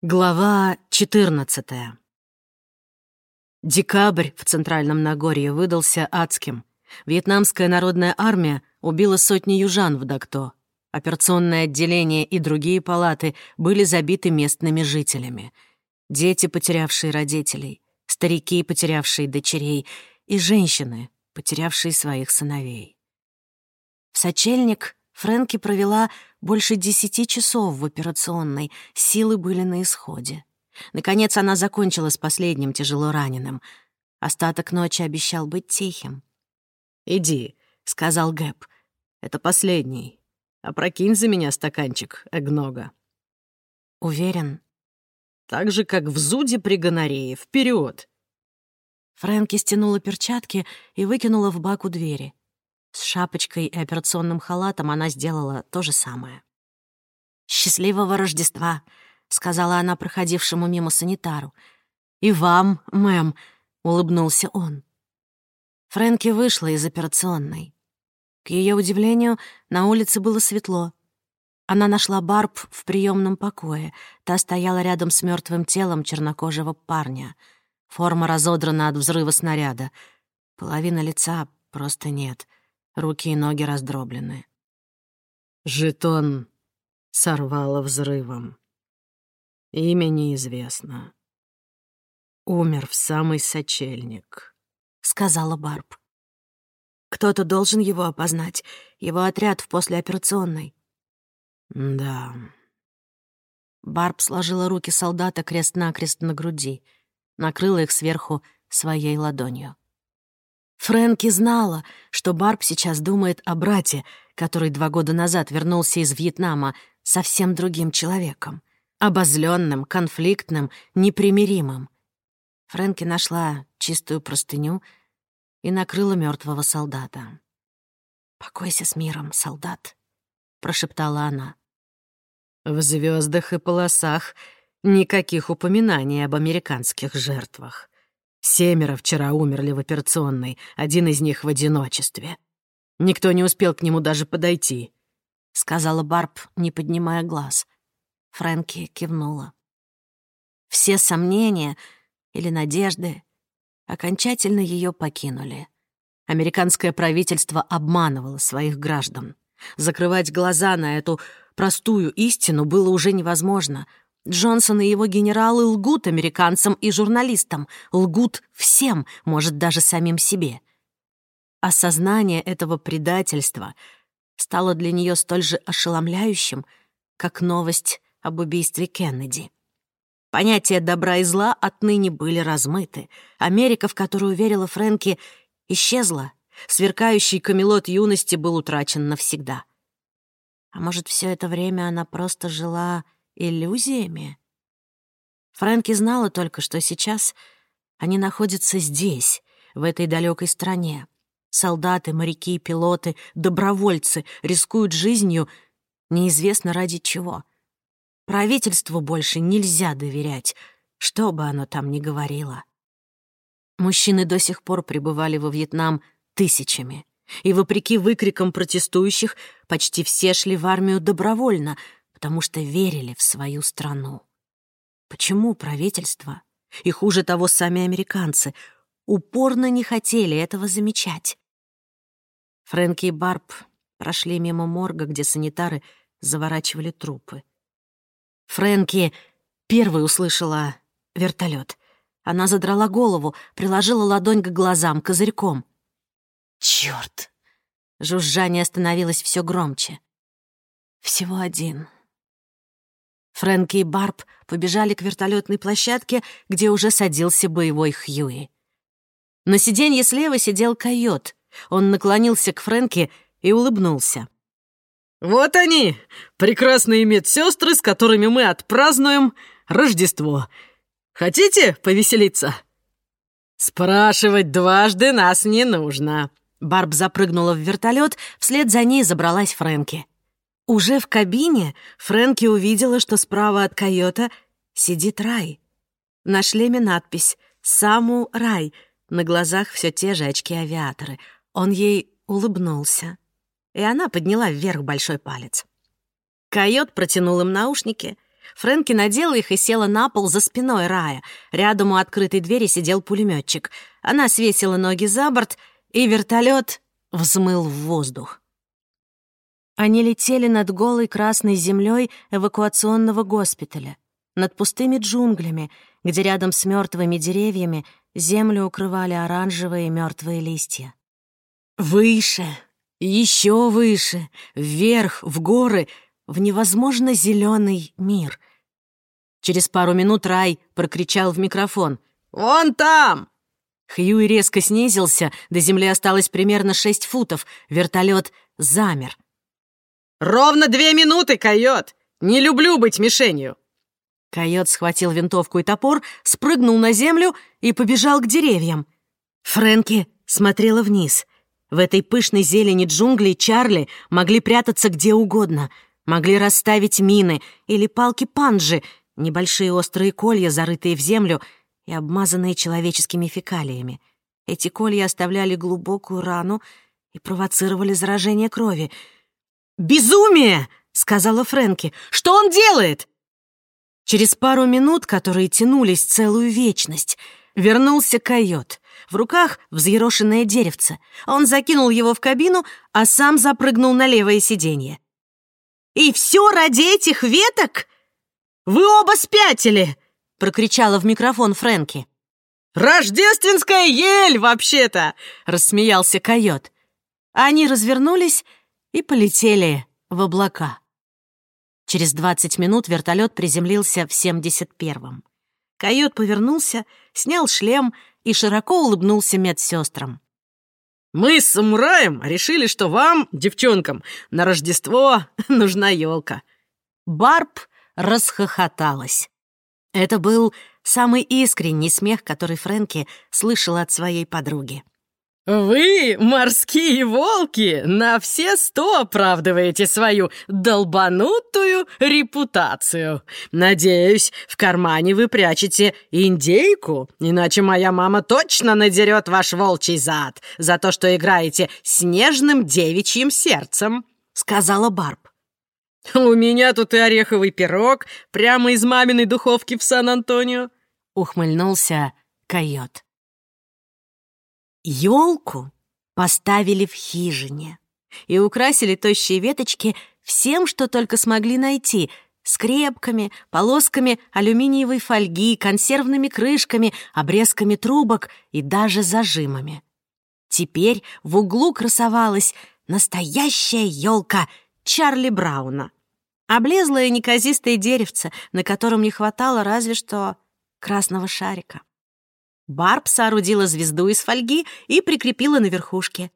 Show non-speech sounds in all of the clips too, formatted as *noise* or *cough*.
Глава 14 Декабрь в Центральном Нагорье выдался адским. Вьетнамская народная армия убила сотни южан в Дакто. Операционное отделение и другие палаты были забиты местными жителями. Дети, потерявшие родителей, старики, потерявшие дочерей, и женщины, потерявшие своих сыновей. В сочельник Фрэнки провела больше десяти часов в операционной, силы были на исходе. Наконец она закончила с последним тяжело раненым. Остаток ночи обещал быть тихим. «Иди», — сказал Гэп. «Это последний. Опрокинь за меня стаканчик, Эгнога». «Уверен?» «Так же, как в зуде при гонорее. Вперед! Фрэнки стянула перчатки и выкинула в бак у двери. С шапочкой и операционным халатом она сделала то же самое. «Счастливого Рождества!» — сказала она проходившему мимо санитару. «И вам, мэм!» — улыбнулся он. Фрэнки вышла из операционной. К ее удивлению, на улице было светло. Она нашла Барб в приемном покое. Та стояла рядом с мертвым телом чернокожего парня. Форма разодрана от взрыва снаряда. Половина лица просто нет — руки и ноги раздроблены. Жетон сорвало взрывом. Имя неизвестно. Умер в самый сочельник, — сказала Барб. Кто-то должен его опознать. Его отряд в послеоперационной. Да. Барб сложила руки солдата крест-накрест на груди, накрыла их сверху своей ладонью. Фрэнки знала, что Барб сейчас думает о брате, который два года назад вернулся из Вьетнама совсем другим человеком. Обозленным, конфликтным, непримиримым. Фрэнки нашла чистую простыню и накрыла мертвого солдата. «Покойся с миром, солдат», — прошептала она. В звездах и полосах никаких упоминаний об американских жертвах. Семеро вчера умерли в операционной, один из них в одиночестве. Никто не успел к нему даже подойти», — сказала Барб, не поднимая глаз. Фрэнки кивнула. Все сомнения или надежды окончательно ее покинули. Американское правительство обманывало своих граждан. Закрывать глаза на эту простую истину было уже невозможно — Джонсон и его генералы лгут американцам и журналистам, лгут всем, может, даже самим себе. Осознание этого предательства стало для нее столь же ошеломляющим, как новость об убийстве Кеннеди. Понятия добра и зла отныне были размыты. Америка, в которую верила Фрэнки, исчезла. Сверкающий камелот юности был утрачен навсегда. А может, все это время она просто жила иллюзиями? Фрэнки знала только, что сейчас они находятся здесь, в этой далекой стране. Солдаты, моряки, пилоты, добровольцы рискуют жизнью неизвестно ради чего. Правительству больше нельзя доверять, что бы оно там ни говорило. Мужчины до сих пор пребывали во Вьетнам тысячами. И вопреки выкрикам протестующих, почти все шли в армию добровольно — потому что верили в свою страну. Почему правительство, и хуже того сами американцы, упорно не хотели этого замечать? Фрэнки и Барб прошли мимо морга, где санитары заворачивали трупы. Фрэнки первой услышала вертолет. Она задрала голову, приложила ладонь к глазам, козырьком. Черт! Жужжание становилось все громче. Всего один. Фрэнки и Барб побежали к вертолетной площадке, где уже садился боевой Хьюи. На сиденье слева сидел койот. Он наклонился к Фрэнки и улыбнулся. «Вот они, прекрасные медсестры, с которыми мы отпразднуем Рождество. Хотите повеселиться?» «Спрашивать дважды нас не нужно». Барб запрыгнула в вертолет, вслед за ней забралась Фрэнки. Уже в кабине Фрэнки увидела, что справа от койота сидит Рай. На шлеме надпись «Саму Рай», на глазах все те же очки-авиаторы. Он ей улыбнулся, и она подняла вверх большой палец. Койот протянул им наушники. Фрэнки надела их и села на пол за спиной Рая. Рядом у открытой двери сидел пулеметчик. Она свесила ноги за борт, и вертолет взмыл в воздух. Они летели над голой красной землей эвакуационного госпиталя, над пустыми джунглями, где рядом с мертвыми деревьями землю укрывали оранжевые мертвые листья. Выше, еще выше, вверх, в горы, в невозможно зеленый мир. Через пару минут Рай прокричал в микрофон. «Вон там!» Хьюи резко снизился, до земли осталось примерно шесть футов, вертолет замер. «Ровно две минуты, койот! Не люблю быть мишенью!» Койот схватил винтовку и топор, спрыгнул на землю и побежал к деревьям. Фрэнки смотрела вниз. В этой пышной зелени джунглей Чарли могли прятаться где угодно. Могли расставить мины или палки панджи, небольшие острые колья, зарытые в землю и обмазанные человеческими фекалиями. Эти колья оставляли глубокую рану и провоцировали заражение крови — «Безумие!» — сказала Фрэнки. «Что он делает?» Через пару минут, которые тянулись целую вечность, вернулся койот. В руках взъерошенное деревце. Он закинул его в кабину, а сам запрыгнул на левое сиденье. «И все ради этих веток? Вы оба спятили!» — прокричала в микрофон Фрэнки. «Рождественская ель, вообще-то!» — рассмеялся койот. Они развернулись и полетели в облака. Через 20 минут вертолет приземлился в 71-м. Койот повернулся, снял шлем и широко улыбнулся медсестрам. «Мы с самураем решили, что вам, девчонкам, на Рождество *laughs* нужна елка. Барб расхохоталась. Это был самый искренний смех, который Фрэнки слышала от своей подруги. «Вы, морские волки, на все сто оправдываете свою долбанутую репутацию. Надеюсь, в кармане вы прячете индейку, иначе моя мама точно надерет ваш волчий зад за то, что играете с нежным девичьим сердцем», — сказала Барб. «У меня тут и ореховый пирог прямо из маминой духовки в Сан-Антонио», — ухмыльнулся койот. Елку поставили в хижине и украсили тощие веточки всем, что только смогли найти — скрепками, полосками алюминиевой фольги, консервными крышками, обрезками трубок и даже зажимами. Теперь в углу красовалась настоящая елка Чарли Брауна. Облезлое неказистое деревце, на котором не хватало разве что красного шарика. Барб соорудила звезду из фольги и прикрепила на верхушке.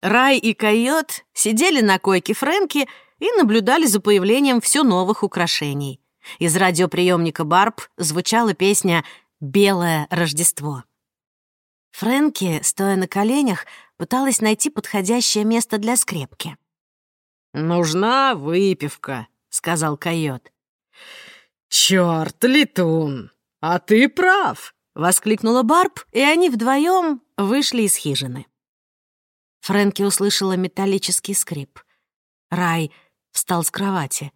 Рай и койот сидели на койке Фрэнки и наблюдали за появлением все новых украшений. Из радиоприемника Барб звучала песня «Белое Рождество». Фрэнки, стоя на коленях, пыталась найти подходящее место для скрепки. «Нужна выпивка», — сказал койот. «Чёрт, летун, а ты прав. — воскликнула Барб, и они вдвоем вышли из хижины. Фрэнки услышала металлический скрип. Рай встал с кровати.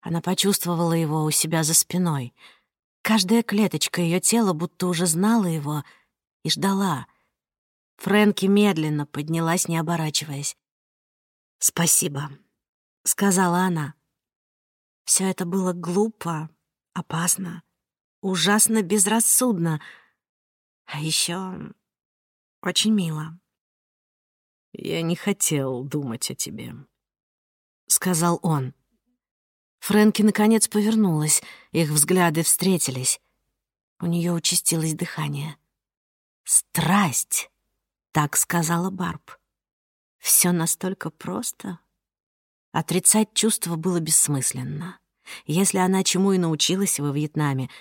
Она почувствовала его у себя за спиной. Каждая клеточка ее тела будто уже знала его и ждала. Фрэнки медленно поднялась, не оборачиваясь. «Спасибо», — сказала она. Все это было глупо, опасно ужасно безрассудно, а еще очень мило. «Я не хотел думать о тебе», — сказал он. Фрэнки наконец повернулась, их взгляды встретились. У нее участилось дыхание. «Страсть», — так сказала Барб. Все настолько просто. Отрицать чувства было бессмысленно. Если она чему и научилась во Вьетнаме —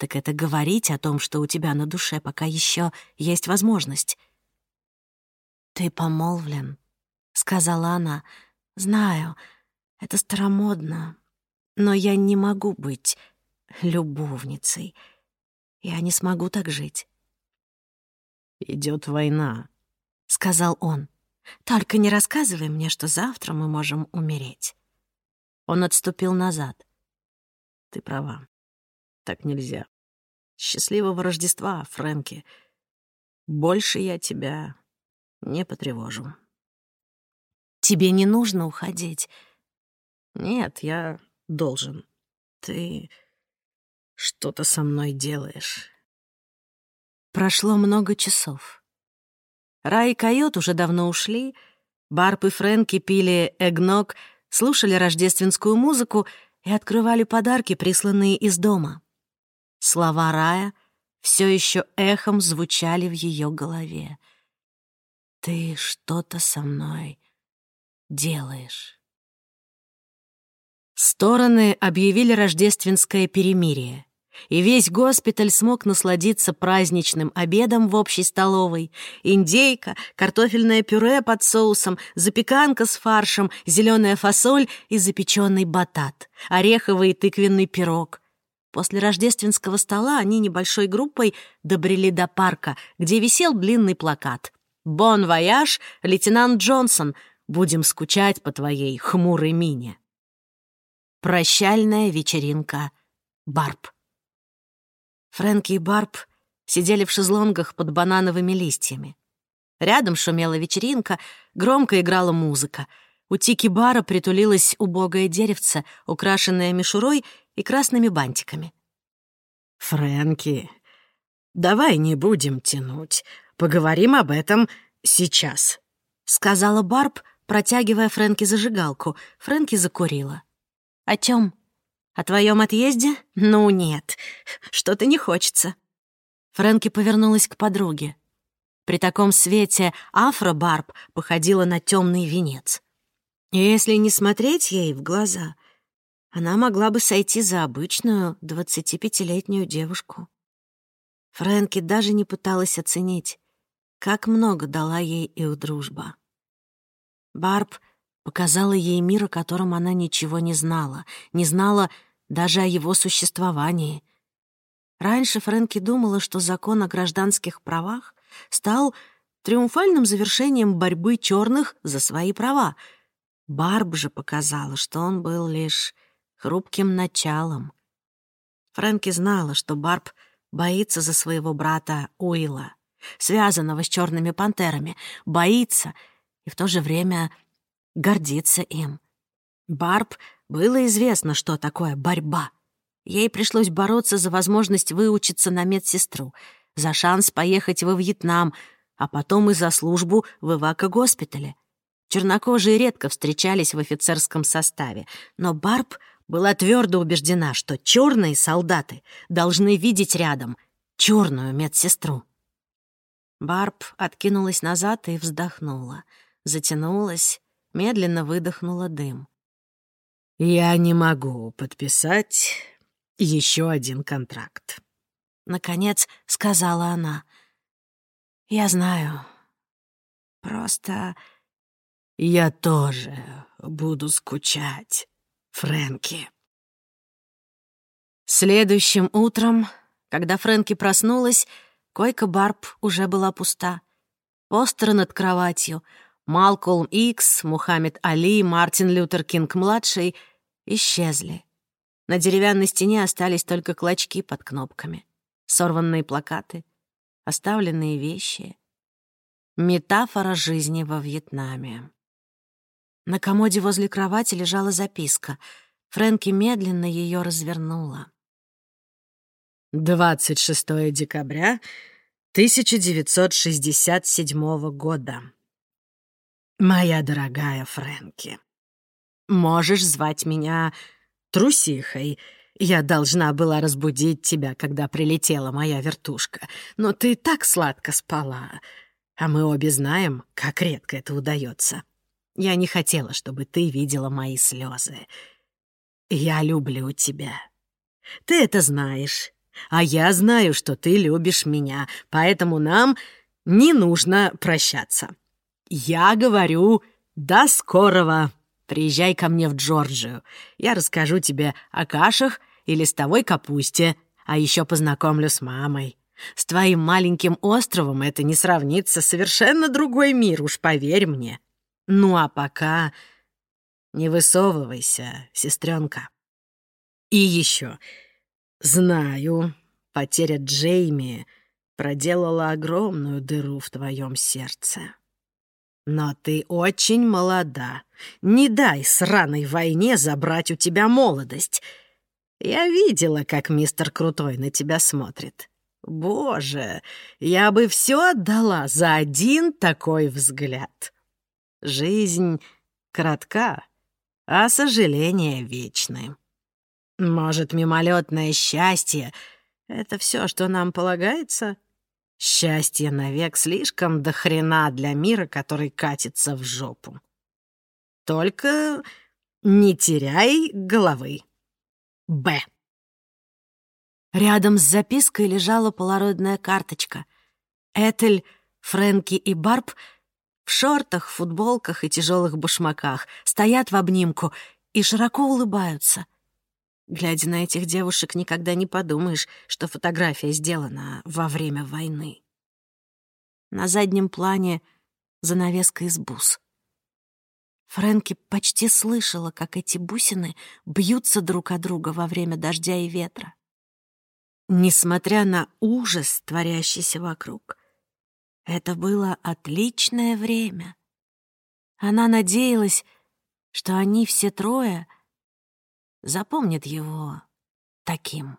так это говорить о том, что у тебя на душе, пока еще есть возможность. «Ты помолвлен», — сказала она. «Знаю, это старомодно, но я не могу быть любовницей. Я не смогу так жить». Идет война», — сказал он. «Только не рассказывай мне, что завтра мы можем умереть». Он отступил назад. Ты права. Так нельзя. Счастливого Рождества, Фрэнки. Больше я тебя не потревожу. Тебе не нужно уходить. Нет, я должен. Ты что-то со мной делаешь. Прошло много часов. Рай и Койот уже давно ушли. Барб и Фрэнки пили эгног, слушали рождественскую музыку и открывали подарки, присланные из дома. Слова Рая все еще эхом звучали в ее голове. «Ты что-то со мной делаешь». Стороны объявили рождественское перемирие, и весь госпиталь смог насладиться праздничным обедом в общей столовой. Индейка, картофельное пюре под соусом, запеканка с фаршем, зеленая фасоль и запеченный батат, ореховый тыквенный пирог. После рождественского стола они небольшой группой добрели до парка, где висел длинный плакат. «Бон вояж, лейтенант Джонсон, будем скучать по твоей хмурой мине». Прощальная вечеринка Барб. Фрэнки и Барб сидели в шезлонгах под банановыми листьями. Рядом шумела вечеринка, громко играла музыка. У тики-бара притулилось убогое деревце, украшенное мишурой и красными бантиками. «Фрэнки, давай не будем тянуть. Поговорим об этом сейчас», — сказала Барб, протягивая Фрэнки зажигалку. Фрэнки закурила. «О чем? О твоем отъезде? Ну нет, что-то не хочется». Фрэнки повернулась к подруге. При таком свете афро-барб походила на темный венец. Если не смотреть ей в глаза, она могла бы сойти за обычную 25-летнюю девушку. Фрэнки даже не пыталась оценить, как много дала ей их дружба. Барб показала ей мир, о котором она ничего не знала, не знала даже о его существовании. Раньше Фрэнки думала, что закон о гражданских правах стал триумфальным завершением борьбы черных за свои права. Барб же показала, что он был лишь хрупким началом. Фрэнки знала, что Барб боится за своего брата Уилла, связанного с черными пантерами, боится и в то же время гордится им. Барб было известно, что такое борьба. Ей пришлось бороться за возможность выучиться на медсестру, за шанс поехать во Вьетнам, а потом и за службу в Ивако-госпитале. Чернокожие редко встречались в офицерском составе, но Барб была твердо убеждена, что черные солдаты должны видеть рядом черную медсестру. Барб откинулась назад и вздохнула, затянулась медленно выдохнула дым. «Я не могу подписать еще один контракт», — наконец сказала она. «Я знаю. Просто...» «Я тоже буду скучать, Фрэнки». Следующим утром, когда Фрэнки проснулась, койка Барб уже была пуста. Постеры над кроватью — Малкольм Икс, Мухаммед Али, Мартин Лютер Кинг-младший исчезли. На деревянной стене остались только клочки под кнопками, сорванные плакаты, оставленные вещи. Метафора жизни во Вьетнаме. На комоде возле кровати лежала записка. Фрэнки медленно ее развернула. 26 декабря 1967 года. «Моя дорогая Фрэнки, можешь звать меня трусихой. Я должна была разбудить тебя, когда прилетела моя вертушка, но ты так сладко спала, а мы обе знаем, как редко это удается. Я не хотела, чтобы ты видела мои слезы. Я люблю тебя. Ты это знаешь, а я знаю, что ты любишь меня, поэтому нам не нужно прощаться. Я говорю «до скорого». Приезжай ко мне в Джорджию. Я расскажу тебе о кашах и листовой капусте, а еще познакомлю с мамой. С твоим маленьким островом это не сравнится. Совершенно другой мир, уж поверь мне. Ну а пока не высовывайся, сестренка. И еще. Знаю, потеря Джейми проделала огромную дыру в твоем сердце. Но ты очень молода. Не дай сраной войне забрать у тебя молодость. Я видела, как мистер Крутой на тебя смотрит. Боже, я бы все отдала за один такой взгляд. Жизнь коротка, а сожаления вечны. Может, мимолетное счастье — это все, что нам полагается? Счастье навек слишком до хрена для мира, который катится в жопу. Только не теряй головы. Б. Рядом с запиской лежала полароидная карточка. Этель, Фрэнки и Барб в шортах, футболках и тяжелых башмаках стоят в обнимку и широко улыбаются. Глядя на этих девушек, никогда не подумаешь, что фотография сделана во время войны. На заднем плане занавеска из бус. Фрэнки почти слышала, как эти бусины бьются друг о друга во время дождя и ветра. Несмотря на ужас, творящийся вокруг, это было отличное время. Она надеялась, что они все трое запомнят его таким.